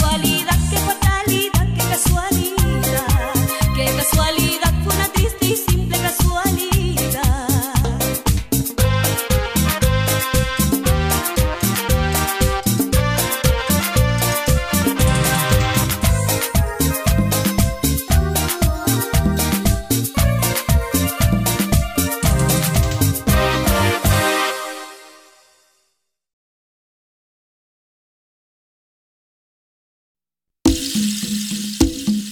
soit.